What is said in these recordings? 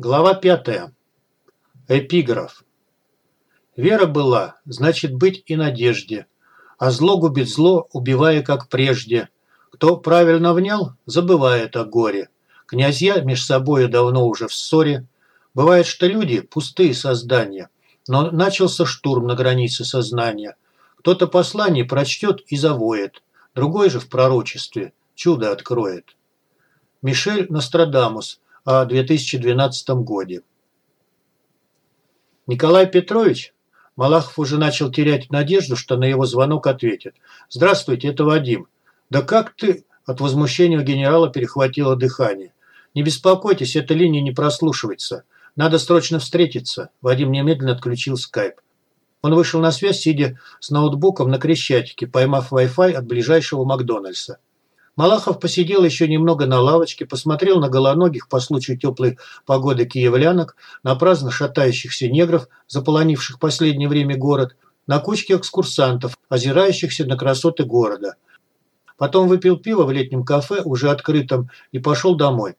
Глава пятая. Эпиграф. Вера была, значит быть и надежде, а зло губит зло, убивая как прежде. Кто правильно внял, забывает о горе. Князья меж собою давно уже в ссоре. Бывает, что люди – пустые создания, но начался штурм на границе сознания. Кто-то послание прочтет и завоет, другой же в пророчестве чудо откроет. Мишель Нострадамус – 2012 годе. Николай Петрович, Малахов уже начал терять надежду, что на его звонок ответит. «Здравствуйте, это Вадим». «Да как ты?» От возмущения у генерала перехватило дыхание. «Не беспокойтесь, эта линия не прослушивается. Надо срочно встретиться». Вадим немедленно отключил скайп. Он вышел на связь, сидя с ноутбуком на Крещатике, поймав Wi-Fi от ближайшего Макдональдса. Малахов посидел еще немного на лавочке, посмотрел на голоногих по случаю теплой погоды киевлянок, на праздно шатающихся негров, заполонивших последнее время город, на кучки экскурсантов, озирающихся на красоты города. Потом выпил пиво в летнем кафе, уже открытом, и пошел домой.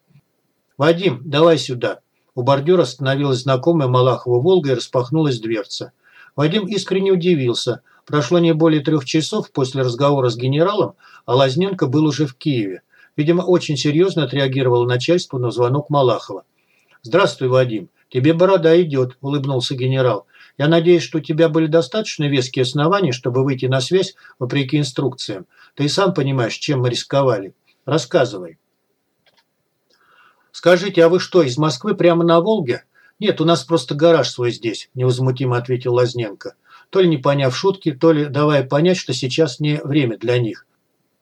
«Вадим, давай сюда». У бордюра остановилась знакомая Малахова «Волга» и распахнулась дверца. Вадим искренне удивился. Прошло не более трех часов после разговора с генералом, а Лазненко был уже в Киеве. Видимо, очень серьезно отреагировало начальство на звонок Малахова. «Здравствуй, Вадим. Тебе борода идет», – улыбнулся генерал. «Я надеюсь, что у тебя были достаточно веские основания, чтобы выйти на связь вопреки инструкциям. Ты и сам понимаешь, чем мы рисковали. Рассказывай». «Скажите, а вы что, из Москвы прямо на Волге?» «Нет, у нас просто гараж свой здесь», – невозмутимо ответил Лазненко то ли не поняв шутки, то ли давая понять, что сейчас не время для них.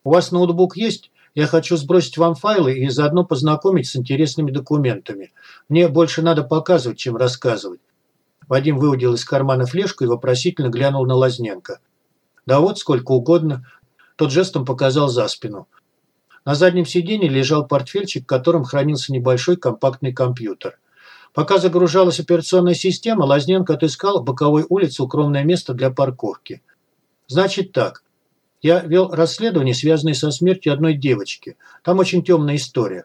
«У вас ноутбук есть? Я хочу сбросить вам файлы и заодно познакомить с интересными документами. Мне больше надо показывать, чем рассказывать». Вадим выудил из кармана флешку и вопросительно глянул на Лазненко. «Да вот, сколько угодно». Тот жестом показал за спину. На заднем сиденье лежал портфельчик, в котором хранился небольшой компактный компьютер. Пока загружалась операционная система, Лазненко отыскал боковой улице укромное место для парковки. Значит так. Я вел расследование, связанное со смертью одной девочки. Там очень темная история.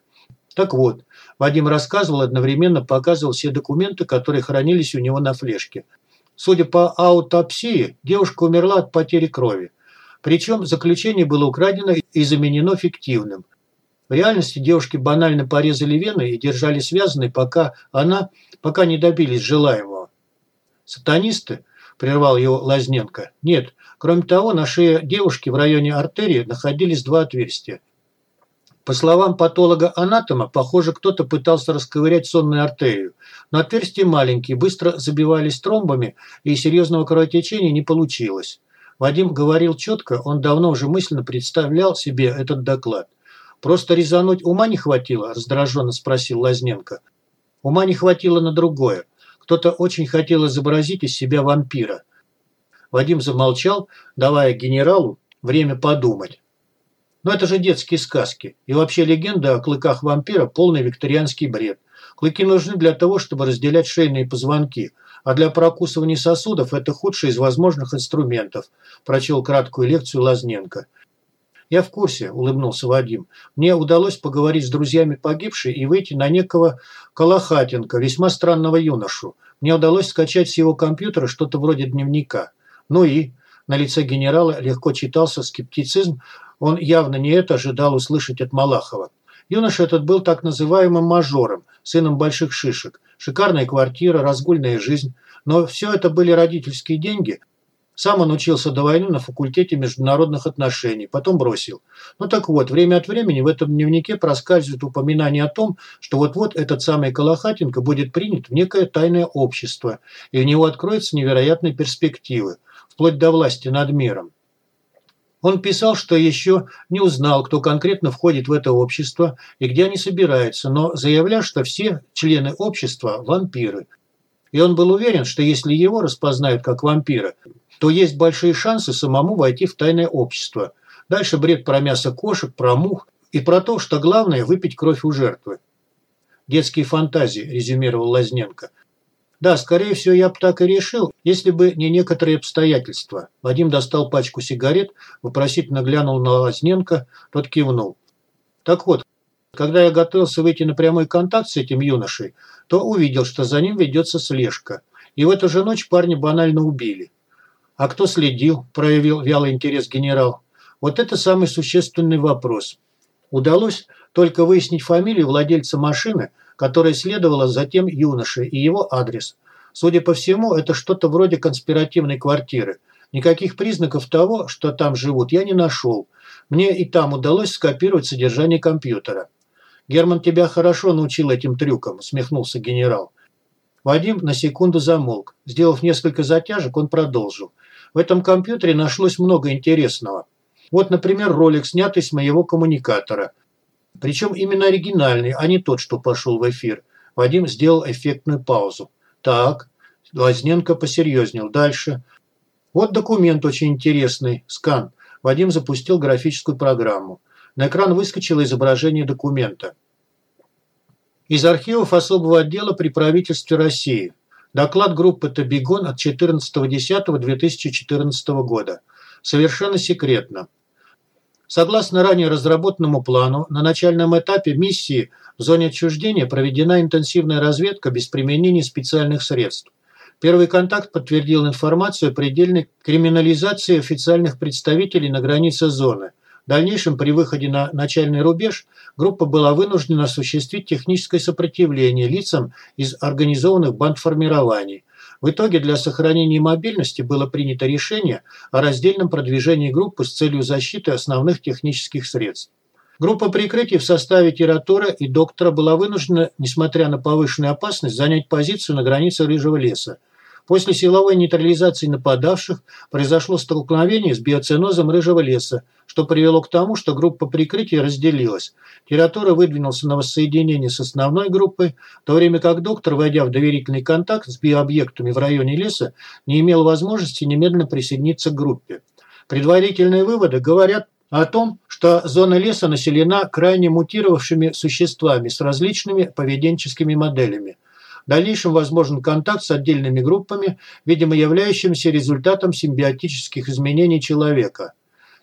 Так вот, Вадим рассказывал, одновременно показывал все документы, которые хранились у него на флешке. Судя по аутопсии, девушка умерла от потери крови. Причем заключение было украдено и заменено фиктивным. В реальности девушки банально порезали вены и держали связанной, пока она, пока не добились желаемого. Сатанисты, прервал его Лазненко. Нет, кроме того, на шее девушки в районе артерии находились два отверстия. По словам патолога-анатома, похоже, кто-то пытался расковырять сонную артерию. Но отверстия маленькие, быстро забивались тромбами, и серьезного кровотечения не получилось. Вадим говорил четко, он давно уже мысленно представлял себе этот доклад. «Просто резануть ума не хватило?» – раздраженно спросил Лазненко. Ума не хватило на другое. Кто-то очень хотел изобразить из себя вампира. Вадим замолчал, давая генералу время подумать. Но это же детские сказки. И вообще легенда о клыках вампира – полный викторианский бред. Клыки нужны для того, чтобы разделять шейные позвонки, а для прокусывания сосудов это худший из возможных инструментов, прочел краткую лекцию Лазненко. «Я в курсе», – улыбнулся Вадим. «Мне удалось поговорить с друзьями погибшей и выйти на некого Колохатенко, весьма странного юношу. Мне удалось скачать с его компьютера что-то вроде дневника. Ну и...» На лице генерала легко читался скептицизм. Он явно не это ожидал услышать от Малахова. Юноша этот был так называемым мажором, сыном больших шишек. Шикарная квартира, разгульная жизнь. Но все это были родительские деньги – сам он учился до войны на факультете международных отношений, потом бросил. Ну так вот, время от времени в этом дневнике проскальзывает упоминание о том, что вот-вот этот самый Колохатенко будет принят в некое тайное общество, и у него откроются невероятные перспективы, вплоть до власти над миром. Он писал, что еще не узнал, кто конкретно входит в это общество и где они собираются, но заявлял, что все члены общества – вампиры. И он был уверен, что если его распознают как вампира, то есть большие шансы самому войти в тайное общество. Дальше бред про мясо кошек, про мух и про то, что главное – выпить кровь у жертвы. «Детские фантазии», – резюмировал Лазненко. «Да, скорее всего, я бы так и решил, если бы не некоторые обстоятельства». Вадим достал пачку сигарет, вопросительно глянул на Лазненко, тот кивнул. «Так вот, Когда я готовился выйти на прямой контакт с этим юношей, то увидел, что за ним ведется слежка. И в эту же ночь парня банально убили. «А кто следил?» – проявил вялый интерес генерал. «Вот это самый существенный вопрос. Удалось только выяснить фамилию владельца машины, которая следовала за тем юношей и его адрес. Судя по всему, это что-то вроде конспиративной квартиры. Никаких признаков того, что там живут, я не нашел. Мне и там удалось скопировать содержание компьютера. «Герман тебя хорошо научил этим трюкам», – смехнулся генерал. Вадим на секунду замолк. Сделав несколько затяжек, он продолжил. В этом компьютере нашлось много интересного. Вот, например, ролик, снятый с моего коммуникатора. Причем именно оригинальный, а не тот, что пошел в эфир. Вадим сделал эффектную паузу. Так, Лазненко посерьезнел. Дальше. Вот документ очень интересный. Скан. Вадим запустил графическую программу. На экран выскочило изображение документа. Из архивов особого отдела при правительстве России. Доклад группы «Табигон» от 14.10.2014 года. Совершенно секретно. Согласно ранее разработанному плану, на начальном этапе миссии в зоне отчуждения проведена интенсивная разведка без применения специальных средств. Первый контакт подтвердил информацию о предельной криминализации официальных представителей на границе зоны – в дальнейшем, при выходе на начальный рубеж, группа была вынуждена осуществить техническое сопротивление лицам из организованных бандформирований. В итоге для сохранения мобильности было принято решение о раздельном продвижении группы с целью защиты основных технических средств. Группа прикрытия в составе Тератора и доктора была вынуждена, несмотря на повышенную опасность, занять позицию на границе Рыжего леса – После силовой нейтрализации нападавших произошло столкновение с биоценозом рыжего леса, что привело к тому, что группа прикрытия разделилась. Тератора выдвинулся на воссоединение с основной группой, в то время как доктор, войдя в доверительный контакт с биообъектами в районе леса, не имел возможности немедленно присоединиться к группе. Предварительные выводы говорят о том, что зона леса населена крайне мутировавшими существами с различными поведенческими моделями. Дальнейшем возможен контакт с отдельными группами, видимо являющимся результатом симбиотических изменений человека.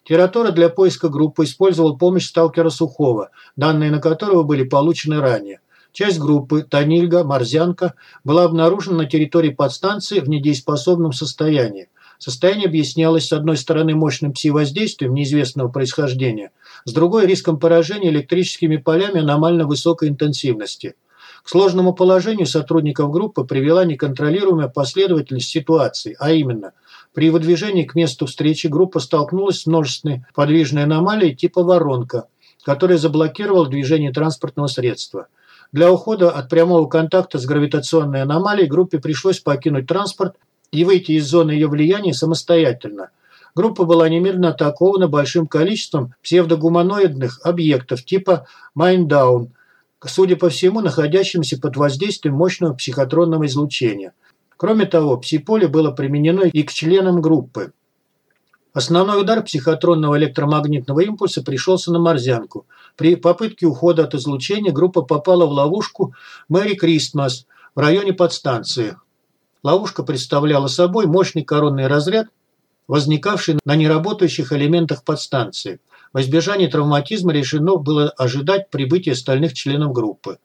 Тератора для поиска группы использовал помощь сталкера Сухого, данные на которого были получены ранее. Часть группы, Танильга, Морзянка, была обнаружена на территории подстанции в недееспособном состоянии. Состояние объяснялось, с одной стороны, мощным пси-воздействием неизвестного происхождения, с другой – риском поражения электрическими полями аномально высокой интенсивности – к сложному положению сотрудников группы привела неконтролируемая последовательность ситуаций, а именно, при выдвижении к месту встречи группа столкнулась с множественной подвижной аномалией типа воронка, которая заблокировала движение транспортного средства. Для ухода от прямого контакта с гравитационной аномалией группе пришлось покинуть транспорт и выйти из зоны ее влияния самостоятельно. Группа была немедленно атакована большим количеством псевдогуманоидных объектов типа Майндаун – судя по всему, находящимся под воздействием мощного психотронного излучения. Кроме того, псиполе было применено и к членам группы. Основной удар психотронного электромагнитного импульса пришелся на морзянку. При попытке ухода от излучения группа попала в ловушку Мэри Кристмас в районе подстанции. Ловушка представляла собой мощный коронный разряд, возникавший на неработающих элементах подстанции. Во избежание травматизма решено было ожидать прибытия остальных членов группы.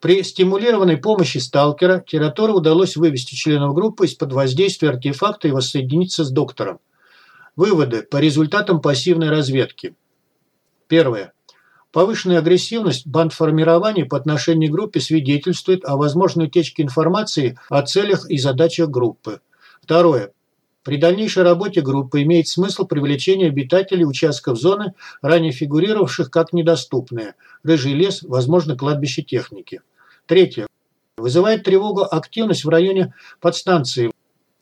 При стимулированной помощи сталкера Тератору удалось вывести членов группы из-под воздействия артефакта и воссоединиться с доктором. Выводы по результатам пассивной разведки. Первое. Повышенная агрессивность бандформирования по отношению к группе свидетельствует о возможной утечке информации о целях и задачах группы. Второе. При дальнейшей работе группы имеет смысл привлечение обитателей участков зоны, ранее фигурировавших как недоступные. Рыжий лес, возможно, кладбище техники. Третье. Вызывает тревогу активность в районе подстанции,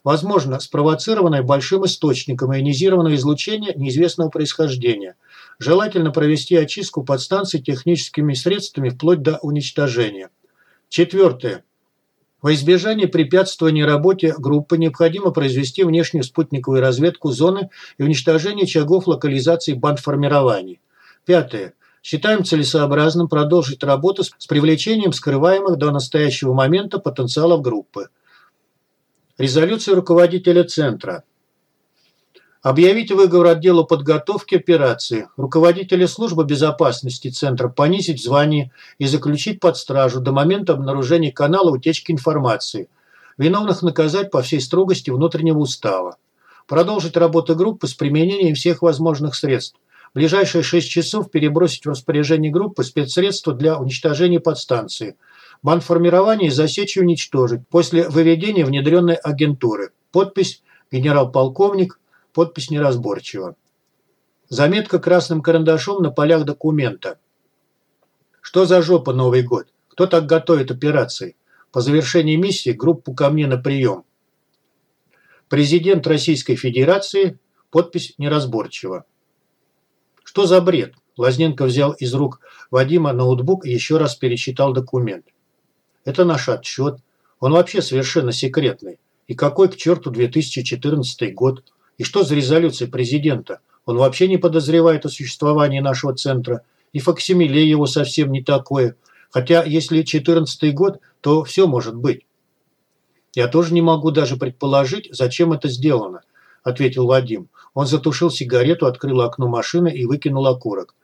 возможно, спровоцированная большим источником ионизированного излучения неизвестного происхождения. Желательно провести очистку подстанции техническими средствами вплоть до уничтожения. Четвертое. Во избежание препятствования работе группы необходимо произвести внешнюю спутниковую разведку зоны и уничтожение очагов локализации бандформирований. Пятое. Считаем целесообразным продолжить работу с привлечением скрываемых до настоящего момента потенциалов группы. Резолюция руководителя Центра. Объявить выговор отделу подготовки операции, руководителя службы безопасности центра понизить в звании и заключить под стражу до момента обнаружения канала утечки информации. Виновных наказать по всей строгости внутреннего устава. Продолжить работу группы с применением всех возможных средств. В ближайшие 6 часов перебросить в распоряжение группы спецсредства для уничтожения подстанции. Банформирование засечь и уничтожить после выведения внедренной агентуры. Подпись генерал-полковник Подпись неразборчива. Заметка красным карандашом на полях документа. Что за жопа Новый год? Кто так готовит операции? По завершении миссии группу ко мне на прием. Президент Российской Федерации. Подпись неразборчива. Что за бред? Лазненко взял из рук Вадима ноутбук и еще раз перечитал документ. Это наш отчет. Он вообще совершенно секретный. И какой к черту 2014 год? И что за резолюция президента? Он вообще не подозревает о существовании нашего центра. И факсимиле его совсем не такое. Хотя, если 14 год, то все может быть. Я тоже не могу даже предположить, зачем это сделано, ответил Вадим. Он затушил сигарету, открыл окно машины и выкинул окурок.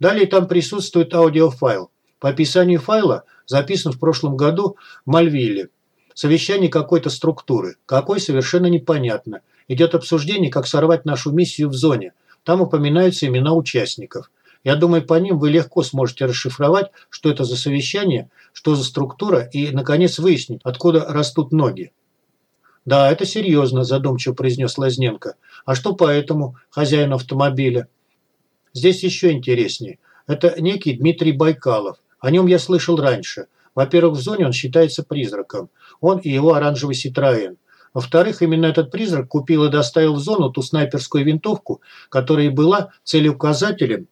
Далее там присутствует аудиофайл. По описанию файла записан в прошлом году в Мальвилле. Совещание какой-то структуры. Какой, совершенно непонятно. Идет обсуждение, как сорвать нашу миссию в зоне. Там упоминаются имена участников. Я думаю, по ним вы легко сможете расшифровать, что это за совещание, что за структура и, наконец, выяснить, откуда растут ноги. «Да, это серьезно», – задумчиво произнес Лазненко. «А что по этому хозяину автомобиля?» «Здесь еще интереснее. Это некий Дмитрий Байкалов. О нем я слышал раньше. Во-первых, в зоне он считается призраком. Он и его оранжевый Ситроен. Во-вторых, именно этот призрак купил и доставил в зону ту снайперскую винтовку, которая была целеуказателем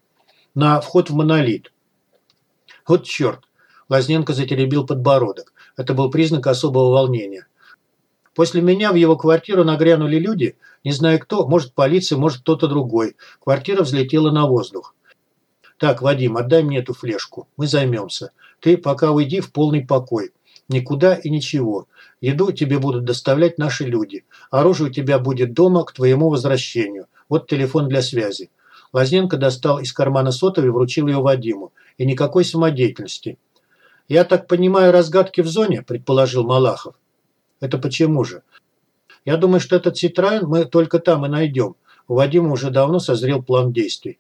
на вход в монолит. Вот черт. Лазненко затеребил подбородок. Это был признак особого волнения. После меня в его квартиру нагрянули люди, не знаю кто, может полиция, может кто-то другой. Квартира взлетела на воздух. Так, Вадим, отдай мне эту флешку, мы займемся. Ты пока уйди в полный покой. Никуда и ничего. Еду тебе будут доставлять наши люди. Оружие у тебя будет дома к твоему возвращению. Вот телефон для связи». Лазненко достал из кармана сотовый и вручил ее Вадиму. И никакой самодеятельности. «Я так понимаю, разгадки в зоне?» – предположил Малахов. «Это почему же?» «Я думаю, что этот Ситроен мы только там и найдем. У Вадима уже давно созрел план действий.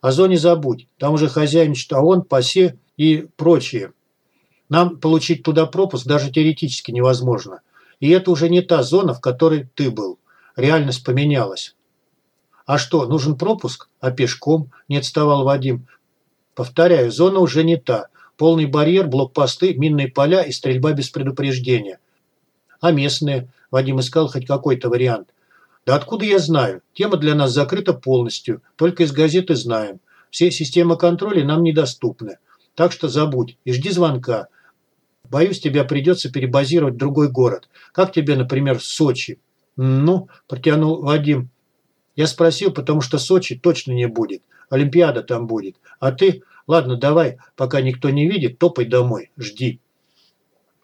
О зоне забудь. Там уже хозяйничает ООН, ПАСЕ и прочие. Нам получить туда пропуск даже теоретически невозможно. И это уже не та зона, в которой ты был. Реальность поменялась. А что, нужен пропуск? А пешком? Не отставал Вадим. Повторяю, зона уже не та. Полный барьер, блокпосты, минные поля и стрельба без предупреждения. А местные? Вадим искал хоть какой-то вариант. Да откуда я знаю? Тема для нас закрыта полностью. Только из газеты знаем. Все системы контроля нам недоступны. Так что забудь и жди звонка. Боюсь, тебя придется перебазировать в другой город. Как тебе, например, Сочи?» «Ну», – протянул Вадим. «Я спросил, потому что Сочи точно не будет. Олимпиада там будет. А ты? Ладно, давай, пока никто не видит, топай домой. Жди».